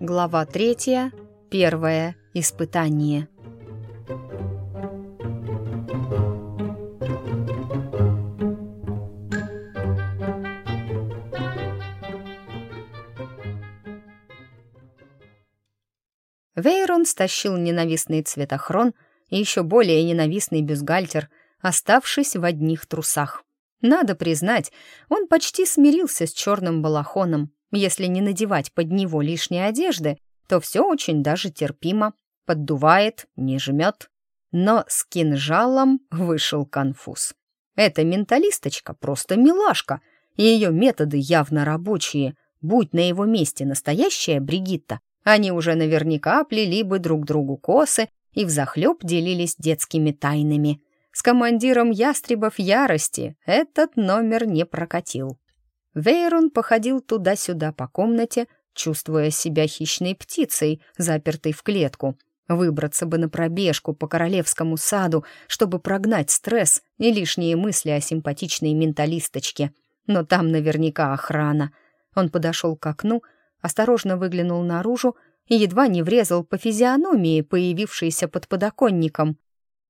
Глава третья. Первое испытание. Вейрон стащил ненавистный цветохрон и еще более ненавистный бюстгальтер, оставшись в одних трусах. Надо признать, он почти смирился с черным балахоном. Если не надевать под него лишней одежды, то все очень даже терпимо. Поддувает, не жмет. Но с кинжалом вышел конфуз. Эта менталисточка просто милашка, и ее методы явно рабочие. Будь на его месте настоящая Бригитта, они уже наверняка плели бы друг другу косы и взахлеб делились детскими тайнами. С командиром ястребов ярости этот номер не прокатил. Вейрон походил туда-сюда по комнате, чувствуя себя хищной птицей, запертой в клетку. Выбраться бы на пробежку по королевскому саду, чтобы прогнать стресс и лишние мысли о симпатичной менталисточке. Но там наверняка охрана. Он подошел к окну осторожно выглянул наружу и едва не врезал по физиономии, появившейся под подоконником.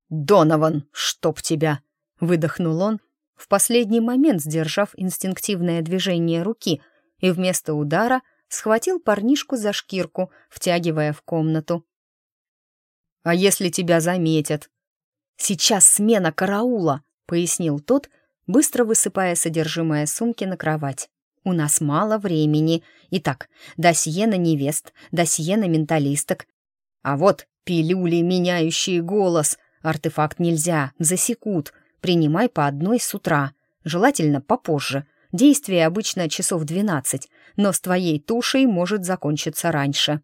«Донован, чтоб тебя!» — выдохнул он, в последний момент сдержав инстинктивное движение руки, и вместо удара схватил парнишку за шкирку, втягивая в комнату. «А если тебя заметят?» «Сейчас смена караула», — пояснил тот, быстро высыпая содержимое сумки на кровать. У нас мало времени. Итак, досье на невест, досье на менталисток. А вот пилюли, меняющие голос. Артефакт нельзя, засекут. Принимай по одной с утра. Желательно попозже. Действие обычно часов двенадцать, но с твоей тушей может закончиться раньше.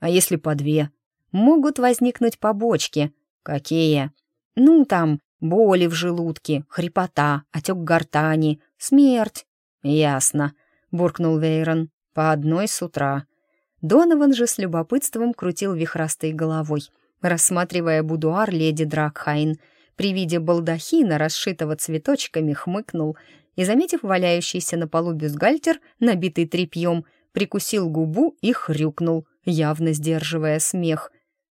А если по две? Могут возникнуть побочки. Какие? Ну, там, боли в желудке, хрипота, отек гортани, смерть. Ясно буркнул Вейрон. «По одной с утра». Донован же с любопытством крутил вихрастой головой, рассматривая будуар леди Дракхайн. При виде балдахина, расшитого цветочками, хмыкнул и, заметив валяющийся на полу бюстгальтер, набитый тряпьем, прикусил губу и хрюкнул, явно сдерживая смех.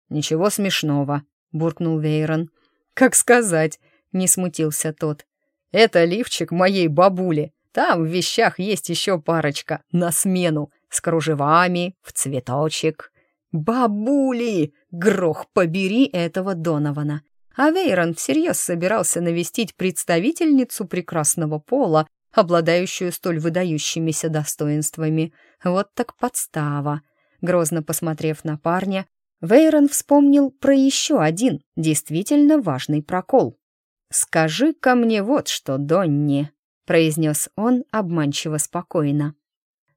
«Ничего смешного», — буркнул Вейрон. «Как сказать?» — не смутился тот. «Это лифчик моей бабули. Там в вещах есть еще парочка на смену, с кружевами, в цветочек. Бабули! Грох, побери этого Донована. А Вейрон всерьез собирался навестить представительницу прекрасного пола, обладающую столь выдающимися достоинствами. Вот так подстава. Грозно посмотрев на парня, Вейрон вспомнил про еще один действительно важный прокол. «Скажи-ка мне вот что, Донни», произнес он обманчиво спокойно.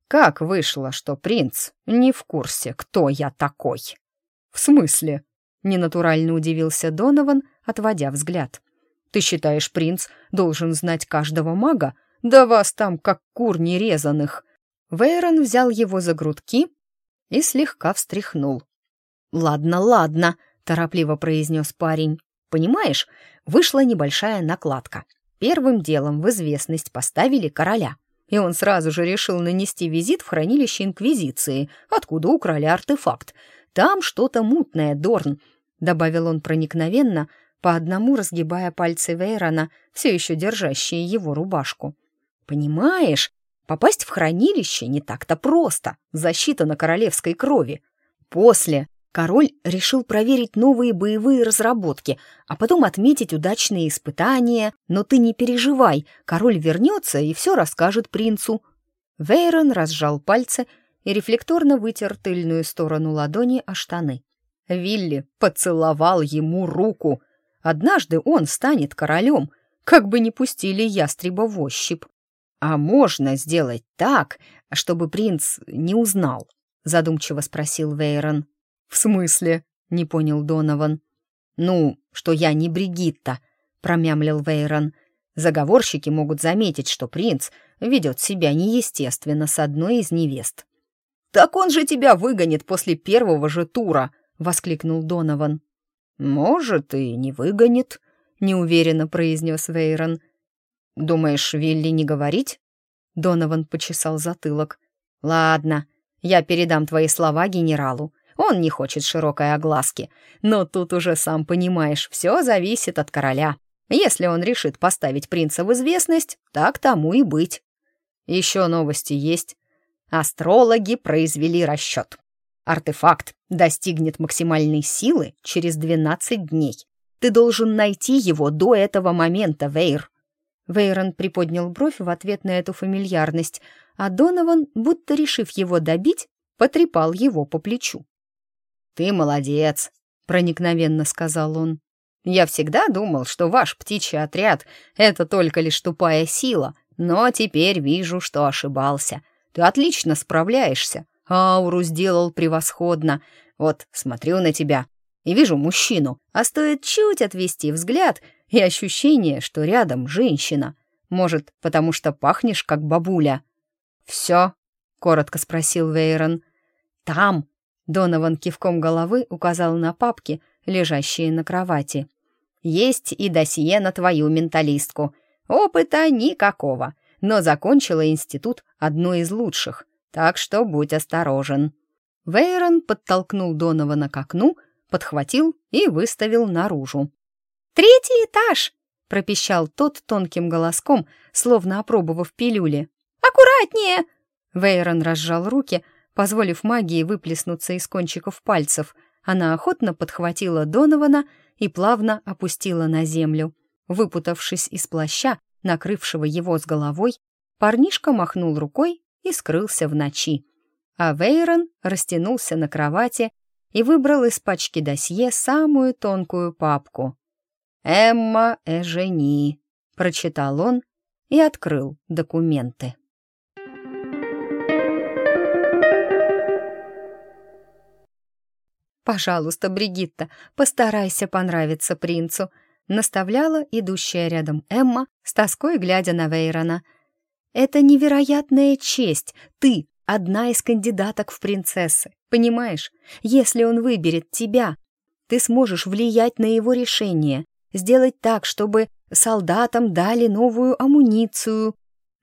«Как вышло, что принц не в курсе, кто я такой?» «В смысле?» — ненатурально удивился Донован, отводя взгляд. «Ты считаешь, принц должен знать каждого мага? Да вас там как кур нерезанных!» Вейрон взял его за грудки и слегка встряхнул. «Ладно, ладно», — торопливо произнес парень. «Понимаешь, вышла небольшая накладка. Первым делом в известность поставили короля, и он сразу же решил нанести визит в хранилище Инквизиции, откуда украли артефакт. Там что-то мутное, Дорн, добавил он проникновенно, по одному разгибая пальцы Вейрона, все еще держащие его рубашку. «Понимаешь, попасть в хранилище не так-то просто, защита на королевской крови. После король решил проверить новые боевые разработки, а потом отметить удачные испытания. Но ты не переживай, король вернется и все расскажет принцу». Вейрон разжал пальцы и рефлекторно вытер тыльную сторону ладони о штаны. Вилли поцеловал ему руку. Однажды он станет королем, как бы не пустили ястреба в ощупь. «А можно сделать так, чтобы принц не узнал?» задумчиво спросил Вейрон. «В смысле?» — не понял Донован. «Ну, что я не Бригитта», — промямлил Вейрон. «Заговорщики могут заметить, что принц ведет себя неестественно с одной из невест». «Так он же тебя выгонит после первого же тура!» — воскликнул Донован. «Может, и не выгонит», — неуверенно произнес Вейрон. «Думаешь, Вилли не говорить?» Донован почесал затылок. «Ладно, я передам твои слова генералу. Он не хочет широкой огласки. Но тут уже, сам понимаешь, все зависит от короля. Если он решит поставить принца в известность, так тому и быть. Еще новости есть. Астрологи произвели расчет. Артефакт достигнет максимальной силы через 12 дней. Ты должен найти его до этого момента, Вейр. Вейрон приподнял бровь в ответ на эту фамильярность, а Донован, будто решив его добить, потрепал его по плечу. «Ты молодец», — проникновенно сказал он. «Я всегда думал, что ваш птичий отряд — это только лишь тупая сила, но теперь вижу, что ошибался. Ты отлично справляешься, ауру сделал превосходно. Вот смотрю на тебя и вижу мужчину, а стоит чуть отвести взгляд, и ощущение, что рядом женщина. Может, потому что пахнешь, как бабуля». «Все?» — коротко спросил Вейрон. «Там!» — Донован кивком головы указал на папки, лежащие на кровати. «Есть и досье на твою менталистку. Опыта никакого, но закончила институт одной из лучших, так что будь осторожен». Вейрон подтолкнул Донована к окну, подхватил и выставил наружу. «Третий этаж!» — пропищал тот тонким голоском, словно опробовав пилюли. «Аккуратнее!» Вейрон разжал руки, позволив магии выплеснуться из кончиков пальцев. Она охотно подхватила Донована и плавно опустила на землю. Выпутавшись из плаща, накрывшего его с головой, парнишка махнул рукой и скрылся в ночи. А Вейрон растянулся на кровати и выбрал из пачки досье самую тонкую папку. «Эмма Эжени», — прочитал он и открыл документы. «Пожалуйста, Бригитта, постарайся понравиться принцу», — наставляла идущая рядом Эмма, с тоской глядя на Вейрона. «Это невероятная честь. Ты — одна из кандидаток в принцессы. Понимаешь, если он выберет тебя, ты сможешь влиять на его решение, сделать так, чтобы солдатам дали новую амуницию».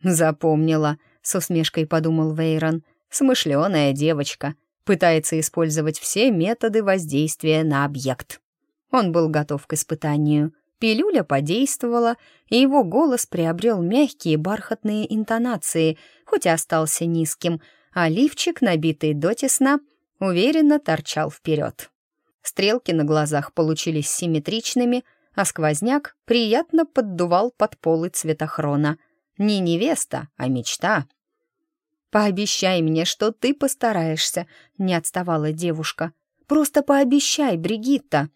«Запомнила», — с усмешкой подумал Вейрон. «Смышленая девочка» пытается использовать все методы воздействия на объект. Он был готов к испытанию. Пилюля подействовала, и его голос приобрел мягкие бархатные интонации, хоть и остался низким, а лифчик, набитый дотесна, уверенно торчал вперед. Стрелки на глазах получились симметричными, а сквозняк приятно поддувал под полы цветохрона. Не невеста, а мечта. «Пообещай мне, что ты постараешься», — не отставала девушка. «Просто пообещай, Бригитта».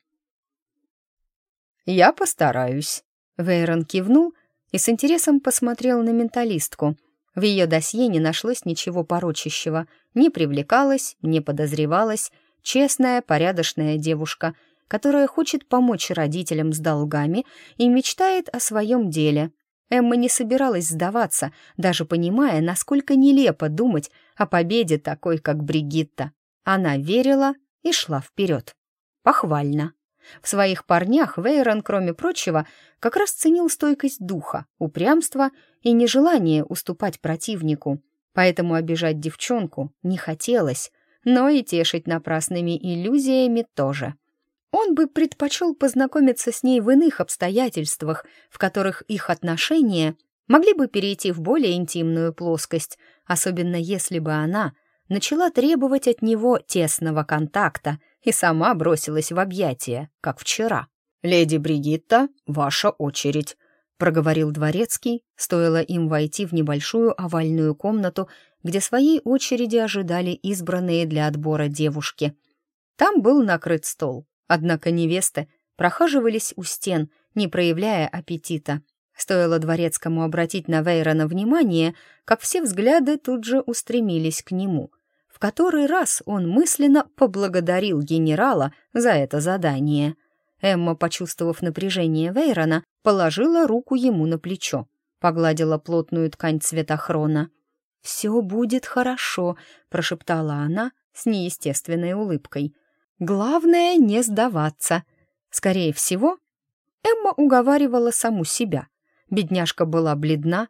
«Я постараюсь», — Вейрон кивнул и с интересом посмотрел на менталистку. В ее досье не нашлось ничего порочащего, не привлекалась, не подозревалась, честная, порядочная девушка, которая хочет помочь родителям с долгами и мечтает о своем деле. Эмма не собиралась сдаваться, даже понимая, насколько нелепо думать о победе такой, как Бригитта. Она верила и шла вперед. Похвально. В своих парнях Вейрон, кроме прочего, как раз ценил стойкость духа, упрямство и нежелание уступать противнику. Поэтому обижать девчонку не хотелось, но и тешить напрасными иллюзиями тоже. Он бы предпочел познакомиться с ней в иных обстоятельствах, в которых их отношения могли бы перейти в более интимную плоскость, особенно если бы она начала требовать от него тесного контакта и сама бросилась в объятия, как вчера. «Леди Бригитта, ваша очередь», — проговорил дворецкий, стоило им войти в небольшую овальную комнату, где своей очереди ожидали избранные для отбора девушки. Там был накрыт стол, Однако невесты прохаживались у стен, не проявляя аппетита. Стоило дворецкому обратить на Вейрона внимание, как все взгляды тут же устремились к нему. В который раз он мысленно поблагодарил генерала за это задание. Эмма, почувствовав напряжение Вейрона, положила руку ему на плечо, погладила плотную ткань цветохрона. «Все будет хорошо», — прошептала она с неестественной улыбкой — Главное не сдаваться. Скорее всего, Эмма уговаривала саму себя. Бедняжка была бледна,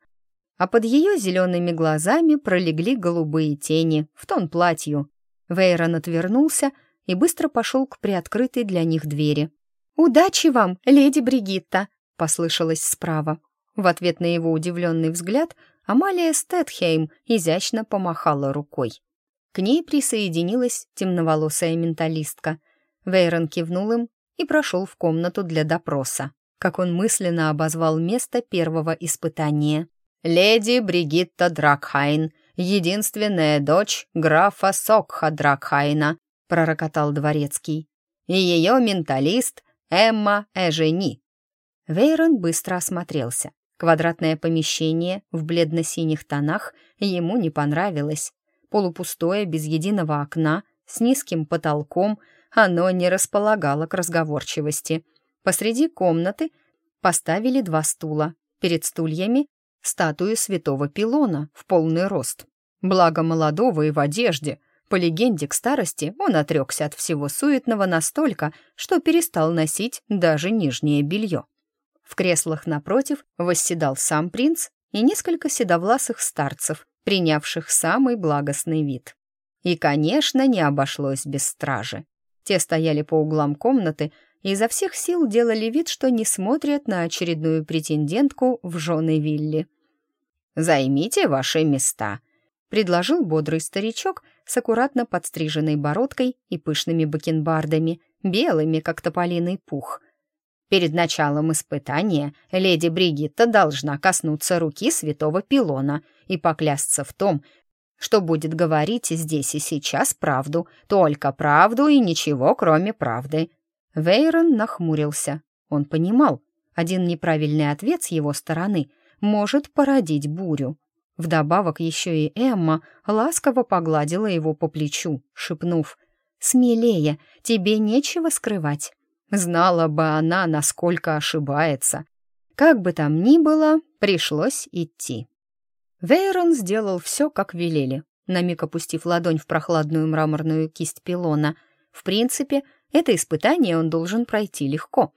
а под ее зелеными глазами пролегли голубые тени в тон платью. Вейрон отвернулся и быстро пошел к приоткрытой для них двери. «Удачи вам, леди Бригитта!» — послышалось справа. В ответ на его удивленный взгляд Амалия Стэтхейм изящно помахала рукой. К ней присоединилась темноволосая менталистка. Вейрон кивнул им и прошел в комнату для допроса, как он мысленно обозвал место первого испытания. «Леди Бригитта Дракхайн, единственная дочь графа Сокха Дракхайна», пророкотал дворецкий. «И ее менталист Эмма Эжени». Вейрон быстро осмотрелся. Квадратное помещение в бледно-синих тонах ему не понравилось. Полупустое, без единого окна, с низким потолком, оно не располагало к разговорчивости. Посреди комнаты поставили два стула. Перед стульями статую святого Пилона в полный рост. Благо молодого и в одежде. По легенде, к старости он отрекся от всего суетного настолько, что перестал носить даже нижнее белье. В креслах напротив восседал сам принц и несколько седовласых старцев, принявших самый благостный вид. И, конечно, не обошлось без стражи. Те стояли по углам комнаты и изо всех сил делали вид, что не смотрят на очередную претендентку в жены Вилли. «Займите ваши места», — предложил бодрый старичок с аккуратно подстриженной бородкой и пышными бакенбардами, белыми, как тополиный пух — Перед началом испытания леди Бригитта должна коснуться руки святого Пилона и поклясться в том, что будет говорить здесь и сейчас правду, только правду и ничего, кроме правды. Вейрон нахмурился. Он понимал, один неправильный ответ с его стороны может породить бурю. Вдобавок еще и Эмма ласково погладила его по плечу, шепнув «Смелее, тебе нечего скрывать». Знала бы она, насколько ошибается. Как бы там ни было, пришлось идти. Вейрон сделал все, как велели, на миг опустив ладонь в прохладную мраморную кисть пилона. В принципе, это испытание он должен пройти легко.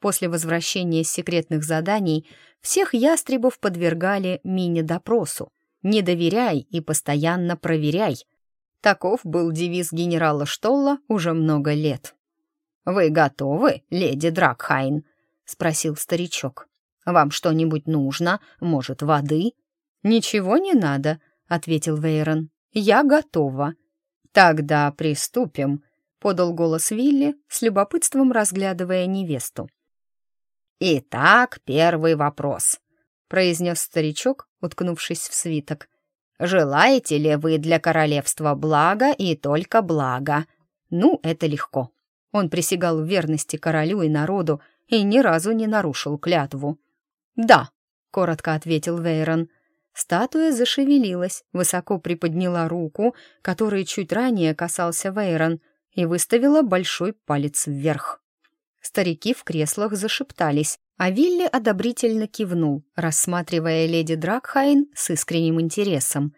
После возвращения с секретных заданий всех ястребов подвергали мини-допросу. «Не доверяй и постоянно проверяй». Таков был девиз генерала Штолла уже много лет. «Вы готовы, леди Дракхайн?» — спросил старичок. «Вам что-нибудь нужно? Может, воды?» «Ничего не надо», — ответил Вейрон. «Я готова». «Тогда приступим», — подал голос Вилли, с любопытством разглядывая невесту. «Итак, первый вопрос», — произнес старичок, уткнувшись в свиток. «Желаете ли вы для королевства блага и только блага? Ну, это легко. Он присягал верности королю и народу и ни разу не нарушил клятву. «Да», — коротко ответил Вейрон. Статуя зашевелилась, высоко приподняла руку, которой чуть ранее касался Вейрон, и выставила большой палец вверх. Старики в креслах зашептались, а Вилли одобрительно кивнул, рассматривая леди Дракхайн с искренним интересом.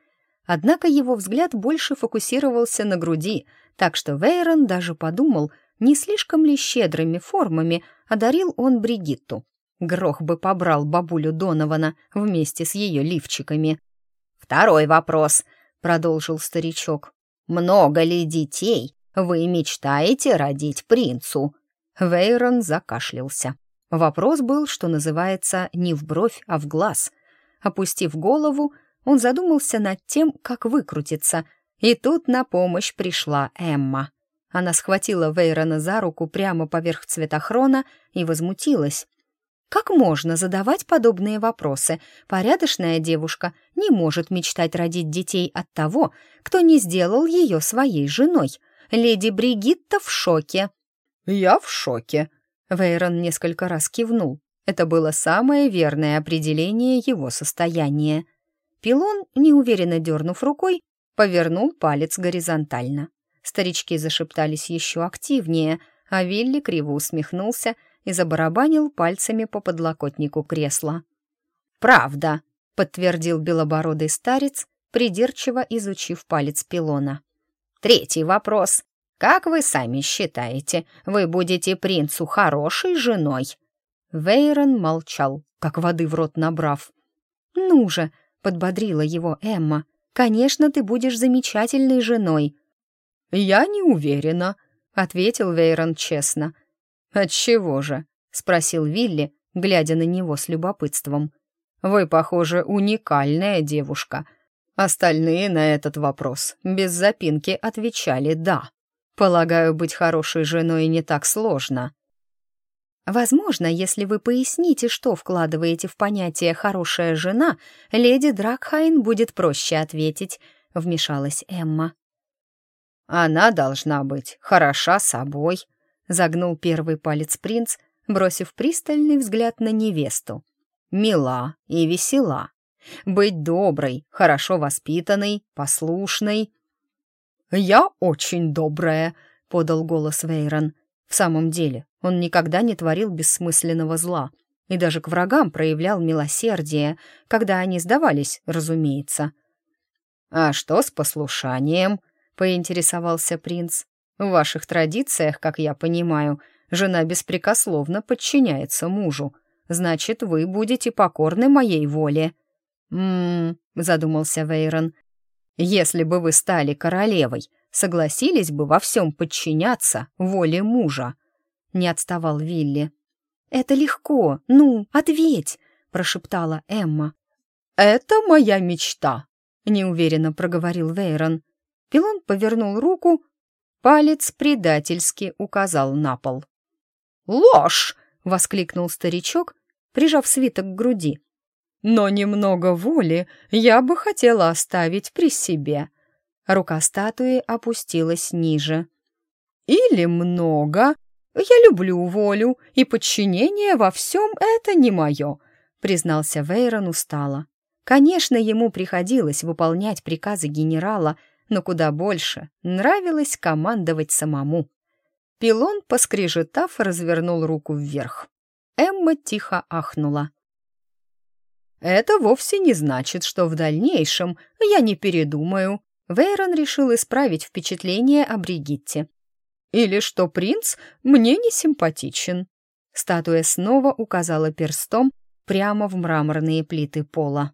Однако его взгляд больше фокусировался на груди, так что Вейрон даже подумал, не слишком ли щедрыми формами одарил он Бригитту. Грох бы побрал бабулю Донована вместе с ее лифчиками. «Второй вопрос», — продолжил старичок. «Много ли детей вы мечтаете родить принцу?» Вейрон закашлялся. Вопрос был, что называется, не в бровь, а в глаз. Опустив голову, он задумался над тем, как выкрутиться, и тут на помощь пришла Эмма. Она схватила Вейрона за руку прямо поверх цветохрона и возмутилась. «Как можно задавать подобные вопросы? Порядочная девушка не может мечтать родить детей от того, кто не сделал ее своей женой. Леди Бригитта в шоке». «Я в шоке», — Вейрон несколько раз кивнул. Это было самое верное определение его состояния. Пилон, неуверенно дернув рукой, повернул палец горизонтально. Старички зашептались еще активнее, а Вилли криво усмехнулся и забарабанил пальцами по подлокотнику кресла. «Правда», — подтвердил белобородый старец, придирчиво изучив палец пилона. «Третий вопрос. Как вы сами считаете, вы будете принцу хорошей женой?» Вейрон молчал, как воды в рот набрав. «Ну же!» — подбодрила его Эмма. «Конечно, ты будешь замечательной женой». «Я не уверена», — ответил Вейрон честно. «Отчего же?» — спросил Вилли, глядя на него с любопытством. «Вы, похоже, уникальная девушка». Остальные на этот вопрос без запинки отвечали «да». Полагаю, быть хорошей женой не так сложно. Возможно, если вы поясните, что вкладываете в понятие «хорошая жена», леди Дракхайн будет проще ответить, — вмешалась Эмма. «Она должна быть хороша собой», — загнул первый палец принц, бросив пристальный взгляд на невесту. «Мила и весела. Быть доброй, хорошо воспитанной, послушной». «Я очень добрая», — подал голос Вейрон. В самом деле, он никогда не творил бессмысленного зла и даже к врагам проявлял милосердие, когда они сдавались, разумеется. «А что с послушанием?» — поинтересовался принц. «В ваших традициях, как я понимаю, жена беспрекословно подчиняется мужу. Значит, вы будете покорны моей воле». «М-м-м», задумался Вейрон. «Если бы вы стали королевой, согласились бы во всем подчиняться воле мужа?» Не отставал Вилли. «Это легко, ну, ответь!» — прошептала Эмма. «Это моя мечта», — неуверенно проговорил Вейрон. Пилон повернул руку, палец предательски указал на пол. «Ложь!» — воскликнул старичок, прижав свиток к груди. «Но немного воли я бы хотела оставить при себе». Рука статуи опустилась ниже. «Или много. Я люблю волю, и подчинение во всем это не мое», — признался Вейрон устало. Конечно, ему приходилось выполнять приказы генерала, но куда больше нравилось командовать самому. Пилон, поскрежетав, развернул руку вверх. Эмма тихо ахнула. «Это вовсе не значит, что в дальнейшем я не передумаю Вейрон решил исправить впечатление о Бригитте. «Или что принц мне не симпатичен». Статуя снова указала перстом прямо в мраморные плиты пола.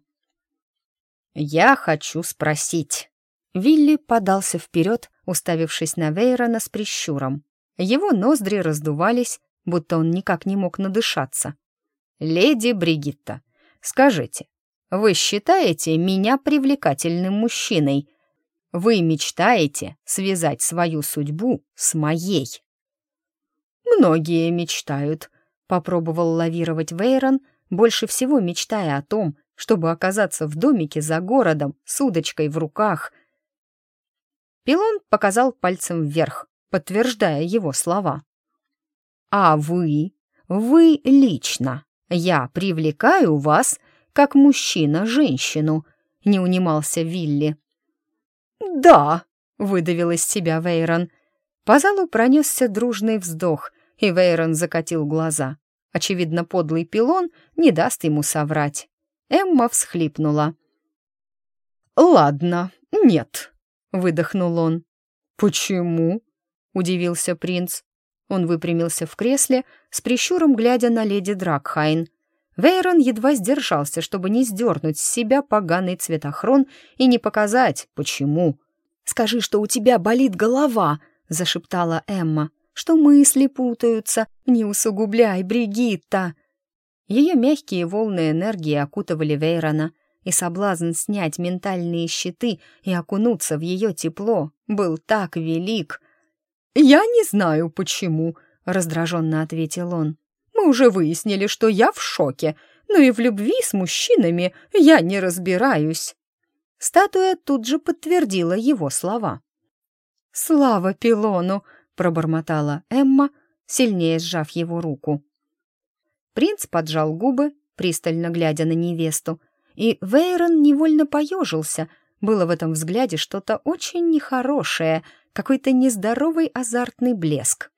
«Я хочу спросить». Вилли подался вперед, уставившись на Вейрона с прищуром. Его ноздри раздувались, будто он никак не мог надышаться. «Леди Бригитта, скажите, вы считаете меня привлекательным мужчиной?» Вы мечтаете связать свою судьбу с моей. Многие мечтают, попробовал лавировать Вейрон, больше всего мечтая о том, чтобы оказаться в домике за городом с удочкой в руках. Пилон показал пальцем вверх, подтверждая его слова. «А вы, вы лично, я привлекаю вас, как мужчина женщину», — не унимался Вилли. «Да», — выдавил из себя Вейрон. По залу пронесся дружный вздох, и Вейрон закатил глаза. Очевидно, подлый пилон не даст ему соврать. Эмма всхлипнула. «Ладно, нет», — выдохнул он. «Почему?» — удивился принц. Он выпрямился в кресле, с прищуром глядя на леди Дракхайн. Вейрон едва сдержался, чтобы не сдернуть с себя поганый цветохрон и не показать, почему. «Скажи, что у тебя болит голова», — зашептала Эмма, «что мысли путаются. Не усугубляй, Бригитта». Ее мягкие волны энергии окутывали Вейрона, и соблазн снять ментальные щиты и окунуться в ее тепло был так велик. «Я не знаю, почему», — раздраженно ответил он. Мы уже выяснили, что я в шоке, но и в любви с мужчинами я не разбираюсь». Статуя тут же подтвердила его слова. «Слава Пилону!» — пробормотала Эмма, сильнее сжав его руку. Принц поджал губы, пристально глядя на невесту, и Вейрон невольно поежился. Было в этом взгляде что-то очень нехорошее, какой-то нездоровый азартный блеск.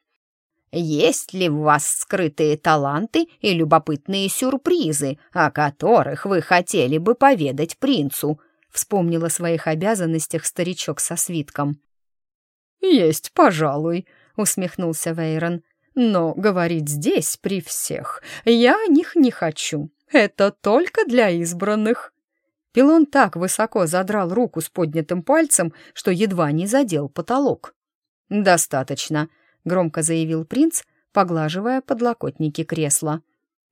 Есть ли в вас скрытые таланты и любопытные сюрпризы, о которых вы хотели бы поведать принцу?» Вспомнил о своих обязанностях старичок со свитком. «Есть, пожалуй», — усмехнулся Вейрон. «Но говорить здесь при всех я о них не хочу. Это только для избранных». Пилон так высоко задрал руку с поднятым пальцем, что едва не задел потолок. «Достаточно», — громко заявил принц, поглаживая подлокотники кресла.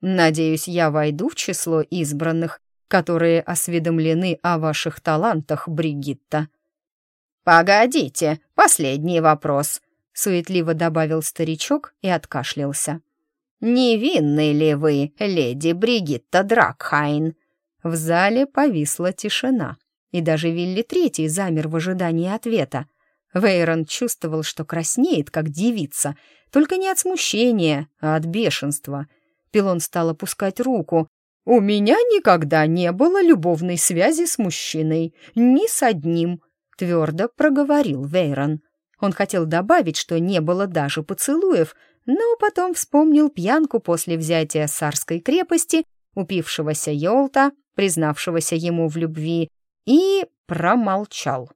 «Надеюсь, я войду в число избранных, которые осведомлены о ваших талантах, Бригитта». «Погодите, последний вопрос», — суетливо добавил старичок и откашлялся. «Невинны ли вы, леди Бригитта Дракхайн?» В зале повисла тишина, и даже Вилли Третий замер в ожидании ответа. Вейрон чувствовал, что краснеет, как девица, только не от смущения, а от бешенства. Пилон стал опускать руку. «У меня никогда не было любовной связи с мужчиной, ни с одним», — твердо проговорил Вейрон. Он хотел добавить, что не было даже поцелуев, но потом вспомнил пьянку после взятия Сарской крепости, упившегося Йолта, признавшегося ему в любви, и промолчал.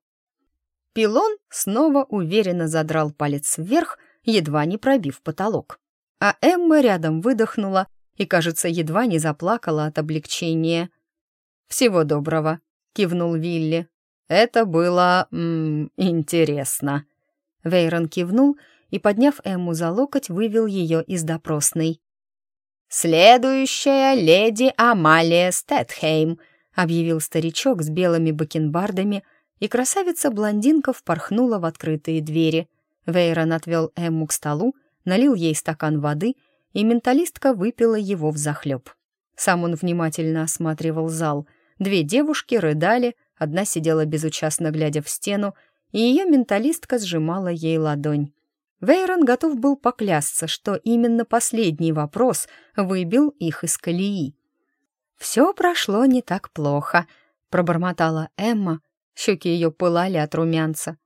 Пилон снова уверенно задрал палец вверх, едва не пробив потолок. А Эмма рядом выдохнула и, кажется, едва не заплакала от облегчения. «Всего доброго», — кивнул Вилли. «Это было... М -м, интересно». Вейрон кивнул подняв Эмму за локоть, вывел ее из допросной. «Следующая леди Амалия Стэтхейм», — объявил старичок с белыми бакенбардами, и красавица-блондинка впорхнула в открытые двери. Вейрон отвел Эмму к столу, налил ей стакан воды, и менталистка выпила его взахлеб. Сам он внимательно осматривал зал. Две девушки рыдали, одна сидела безучастно глядя в стену, и ее менталистка сжимала ей ладонь. Вейрон готов был поклясться, что именно последний вопрос выбил их из колеи. «Все прошло не так плохо», — пробормотала Эмма. Щеки ее пылали от румянца.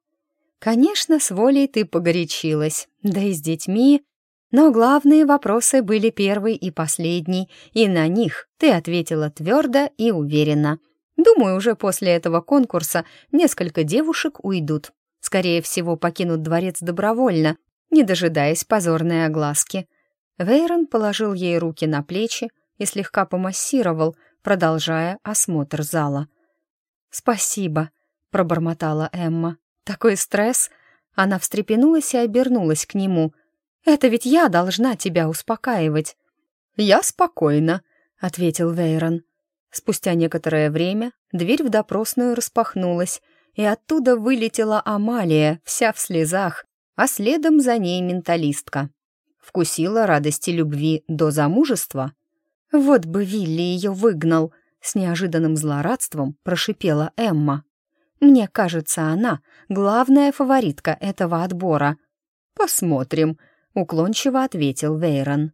«Конечно, с волей ты погорячилась, да и с детьми, но главные вопросы были первый и последний, и на них ты ответила твердо и уверенно. Думаю, уже после этого конкурса несколько девушек уйдут. Скорее всего, покинут дворец добровольно, не дожидаясь позорной огласки. Вейрон положил ей руки на плечи и слегка помассировал, продолжая осмотр зала. «Спасибо», — пробормотала Эмма. «Такой стресс!» Она встрепенулась и обернулась к нему. «Это ведь я должна тебя успокаивать». «Я спокойна», — ответил Вейрон. Спустя некоторое время дверь в допросную распахнулась, и оттуда вылетела Амалия, вся в слезах, а следом за ней менталистка. Вкусила радости любви до замужества? Вот бы Вилли ее выгнал, с неожиданным злорадством прошипела Эмма. Мне кажется, она главная фаворитка этого отбора. Посмотрим, уклончиво ответил Вейрон.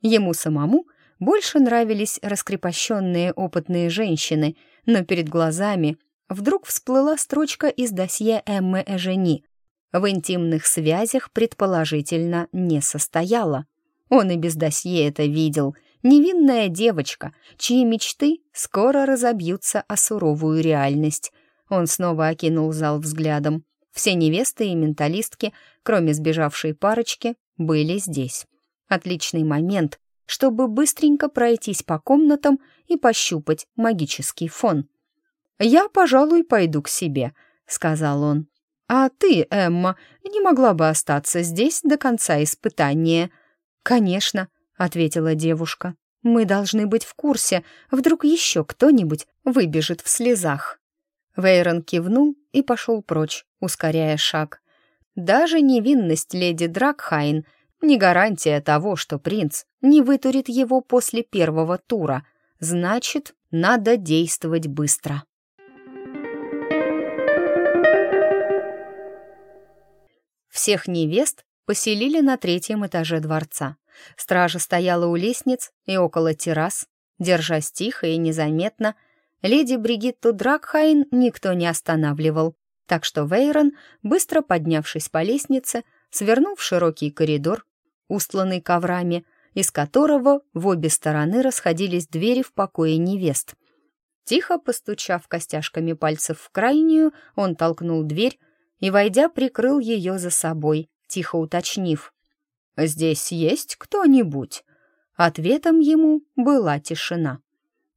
Ему самому больше нравились раскрепощенные опытные женщины, но перед глазами вдруг всплыла строчка из досье Эммы Эжени. В интимных связях, предположительно, не состояла. Он и без досье это видел. Невинная девочка, чьи мечты скоро разобьются о суровую реальность. Он снова окинул зал взглядом. Все невесты и менталистки, кроме сбежавшей парочки, были здесь. Отличный момент, чтобы быстренько пройтись по комнатам и пощупать магический фон. «Я, пожалуй, пойду к себе», — сказал он. «А ты, Эмма, не могла бы остаться здесь до конца испытания?» «Конечно», — ответила девушка. «Мы должны быть в курсе, вдруг еще кто-нибудь выбежит в слезах». Вейрон кивнул и пошел прочь, ускоряя шаг. Даже невинность леди Дракхайн — не гарантия того, что принц не вытурит его после первого тура. Значит, надо действовать быстро. Всех невест поселили на третьем этаже дворца. Стража стояла у лестниц и около террас, держась тихо и незаметно. Леди Бригитту Дракхайн никто не останавливал, так что Вейрон, быстро поднявшись по лестнице, свернул в широкий коридор, устланный коврами, из которого в обе стороны расходились двери в покое невест. Тихо постучав костяшками пальцев в крайнюю, он толкнул дверь и, войдя, прикрыл ее за собой, тихо уточнив. «Здесь есть кто-нибудь?» Ответом ему была тишина.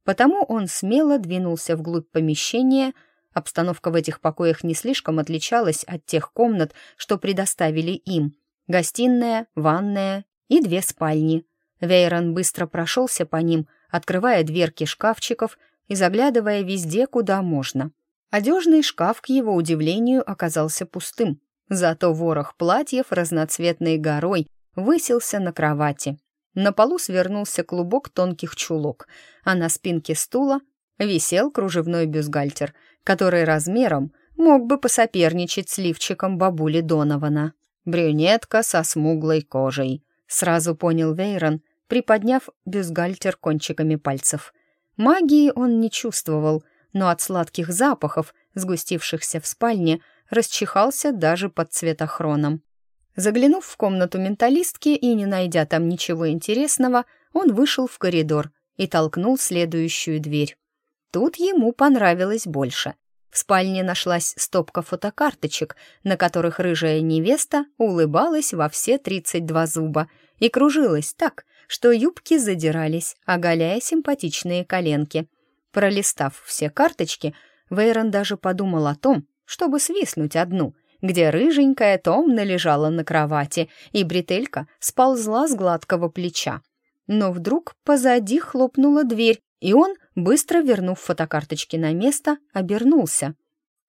Потому он смело двинулся вглубь помещения. Обстановка в этих покоях не слишком отличалась от тех комнат, что предоставили им. Гостиная, ванная и две спальни. Вейрон быстро прошелся по ним, открывая дверки шкафчиков и заглядывая везде, куда можно. Одежный шкаф, к его удивлению, оказался пустым. Зато ворох платьев разноцветной горой высился на кровати. На полу свернулся клубок тонких чулок, а на спинке стула висел кружевной бюстгальтер, который размером мог бы посоперничать с лифчиком бабули Донована. Брюнетка со смуглой кожей. Сразу понял Вейрон, приподняв бюстгальтер кончиками пальцев. Магии он не чувствовал, но от сладких запахов, сгустившихся в спальне, расчихался даже под цветохроном. Заглянув в комнату менталистки и не найдя там ничего интересного, он вышел в коридор и толкнул следующую дверь. Тут ему понравилось больше. В спальне нашлась стопка фотокарточек, на которых рыжая невеста улыбалась во все 32 зуба и кружилась так, что юбки задирались, оголяя симпатичные коленки. Пролистав все карточки, Вейрон даже подумал о том, чтобы свистнуть одну — где рыженькая томно лежала на кровати, и бретелька сползла с гладкого плеча. Но вдруг позади хлопнула дверь, и он, быстро вернув фотокарточки на место, обернулся.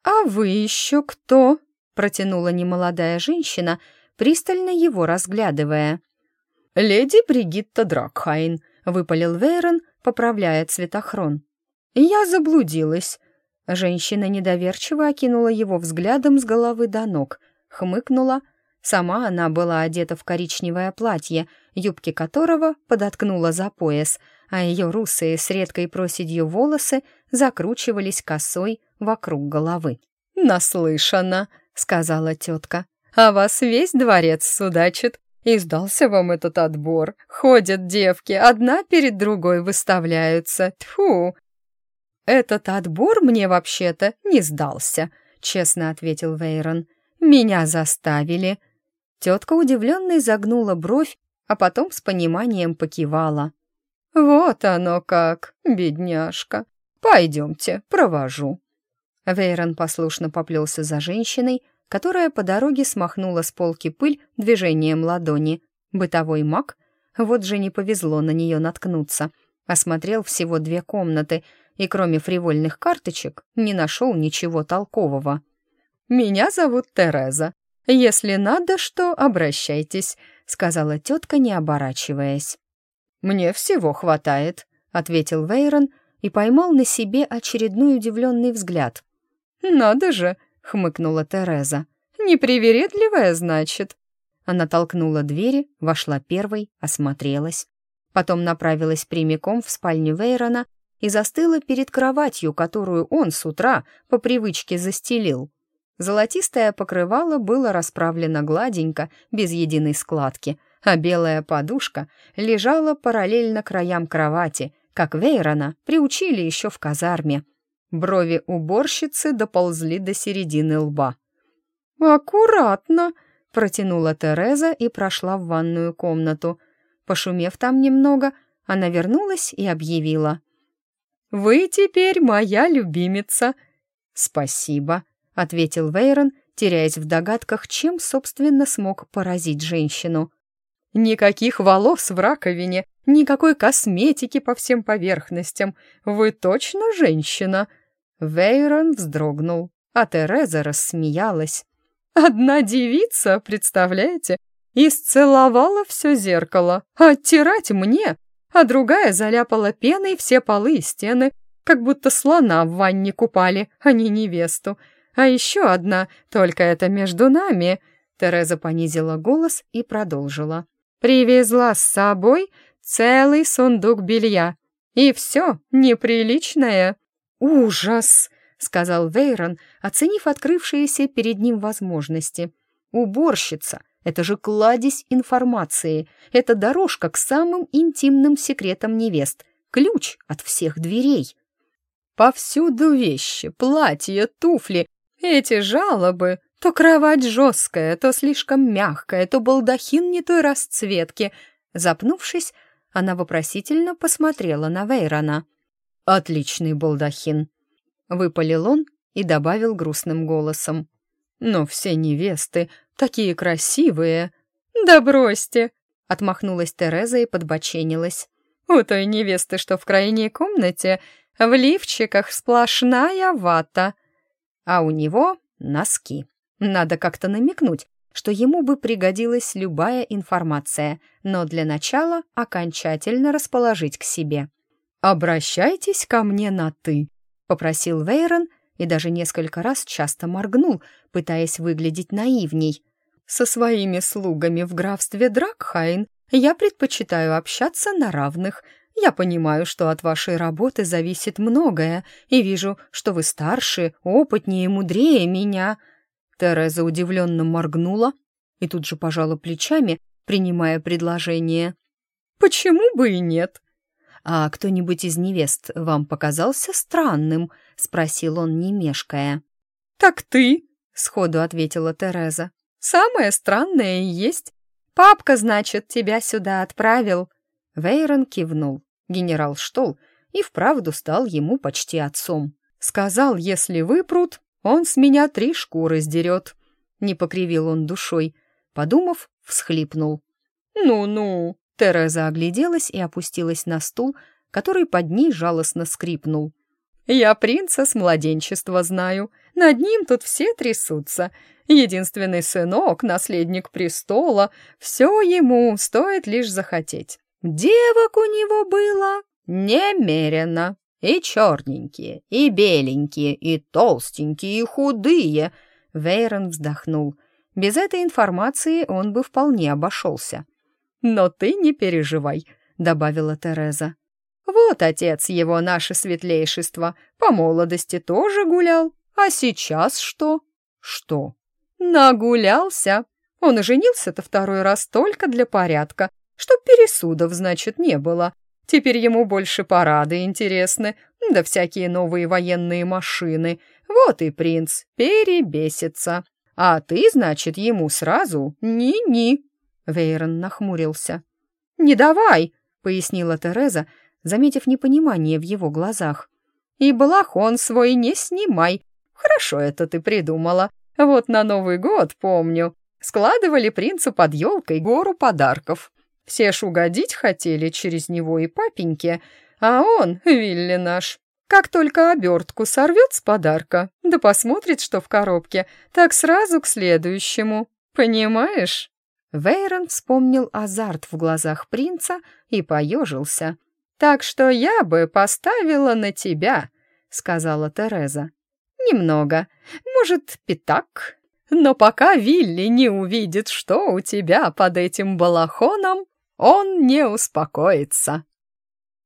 «А вы еще кто?» — протянула немолодая женщина, пристально его разглядывая. «Леди Бригитта Дракхайн», — выпалил Вейрон, поправляя цветохрон. «Я заблудилась. Женщина недоверчиво окинула его взглядом с головы до ног, хмыкнула. Сама она была одета в коричневое платье, юбки которого подоткнула за пояс, а ее русые с редкой проседью волосы закручивались косой вокруг головы. «Наслышана», — сказала тетка. «А вас весь дворец судачит. И сдался вам этот отбор. Ходят девки, одна перед другой выставляются. Тьфу, «Этот отбор мне вообще-то не сдался», — честно ответил Вейрон. «Меня заставили». Тетка удивленно изогнула бровь, а потом с пониманием покивала. «Вот оно как, бедняжка. Пойдемте, провожу». Вейрон послушно поплелся за женщиной, которая по дороге смахнула с полки пыль движением ладони. Бытовой маг? Вот же не повезло на нее наткнуться. Осмотрел всего две комнаты — и кроме фривольных карточек не нашел ничего толкового. «Меня зовут Тереза. Если надо, что, обращайтесь», — сказала тетка, не оборачиваясь. «Мне всего хватает», — ответил Вейрон и поймал на себе очередной удивленный взгляд. «Надо же», — хмыкнула Тереза. «Непривередливая, значит». Она толкнула двери, вошла первой, осмотрелась. Потом направилась прямиком в спальню Вейрона и застыла перед кроватью, которую он с утра по привычке застелил. Золотистое покрывало было расправлено гладенько, без единой складки, а белая подушка лежала параллельно краям кровати, как Вейрона приучили еще в казарме. Брови уборщицы доползли до середины лба. «Аккуратно!» — протянула Тереза и прошла в ванную комнату. Пошумев там немного, она вернулась и объявила. Вы теперь моя любимица». «Спасибо», — ответил Вейрон, теряясь в догадках, чем, собственно, смог поразить женщину. «Никаких волос в раковине, никакой косметики по всем поверхностям. Вы точно женщина?» Вейрон вздрогнул, а Тереза рассмеялась. «Одна девица, представляете, исцеловала все зеркало, оттирать мне а другая заляпала пеной все полы и стены, как будто слона в ванне купали, а не невесту. А еще одна, только это между нами. Тереза понизила голос и продолжила. Привезла с собой целый сундук белья. И все неприличное. Ужас! — сказал Вейрон, оценив открывшиеся перед ним возможности. «Уборщица это же кладезь информации. Это дорожка к самым интимным секретам невест. Ключ от всех дверей. Повсюду вещи, платья, туфли. Эти жалобы. То кровать жесткая, то слишком мягкая, то балдахин не той расцветки. Запнувшись, она вопросительно посмотрела на Вейрона. Отличный балдахин. Выпалил он и добавил грустным голосом. Но все невесты такие красивые. Да бросьте, отмахнулась Тереза и подбоченилась. У той невесты, что в крайней комнате, в лифчиках сплошная вата, а у него носки. Надо как-то намекнуть, что ему бы пригодилась любая информация, но для начала окончательно расположить к себе. «Обращайтесь ко мне на «ты», — попросил Вейрон и даже несколько раз часто моргнул, пытаясь выглядеть наивней. «Со своими слугами в графстве Дракхайн я предпочитаю общаться на равных. Я понимаю, что от вашей работы зависит многое, и вижу, что вы старше, опытнее и мудрее меня». Тереза удивленно моргнула и тут же пожала плечами, принимая предложение. «Почему бы и нет?» «А кто-нибудь из невест вам показался странным?» — спросил он, не мешкая. «Так ты!» — сходу ответила Тереза. «Самое странное и есть. Папка, значит, тебя сюда отправил». Вейрон кивнул. Генерал Штол и вправду стал ему почти отцом. Сказал, если выпрут, он с меня три шкуры сдерет. Не покривил он душой. Подумав, всхлипнул. «Ну-ну!» Тереза огляделась и опустилась на стул, который под ней жалостно скрипнул. «Я принца с младенчества знаю. Над ним тут все трясутся. Единственный сынок, наследник престола. Все ему стоит лишь захотеть. Девок у него было немерено. И черненькие, и беленькие, и толстенькие, и худые». Вейрон вздохнул. Без этой информации он бы вполне обошелся. «Но ты не переживай», — добавила Тереза. «Вот отец его, наше светлейшество, по молодости тоже гулял. А сейчас что?» «Что?» «Нагулялся. Он и женился-то второй раз только для порядка, чтоб пересудов, значит, не было. Теперь ему больше парады интересны, да всякие новые военные машины. Вот и принц перебесится. А ты, значит, ему сразу ни-ни». Вейрон нахмурился. «Не давай!» — пояснила Тереза, заметив непонимание в его глазах. «И балахон свой не снимай. Хорошо это ты придумала. Вот на Новый год, помню, складывали принцу под елкой гору подарков. Все ж угодить хотели через него и папеньке, а он, Вилли наш, как только обертку сорвет с подарка, да посмотрит, что в коробке, так сразу к следующему. Понимаешь?» Вейрон вспомнил азарт в глазах принца и поежился. «Так что я бы поставила на тебя», — сказала Тереза. «Немного. Может, пятак. Но пока Вилли не увидит, что у тебя под этим балахоном, он не успокоится».